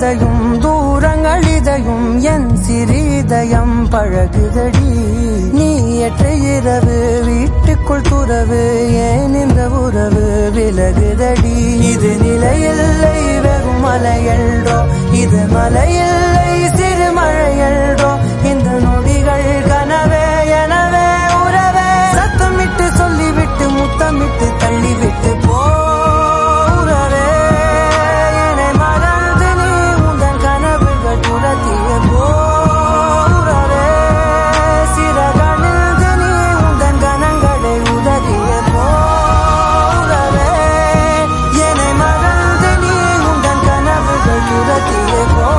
கதையும் தூரங்களிதையும் என் சிறிதயம் பழகுதடி. நீ எற்ற இரவு வீட்டுக்குள் துறவு ஏன் இந்த உறவு விலகுதடி? இது நிலையில்லை வெறும் மலையல்றோ இது மலையில்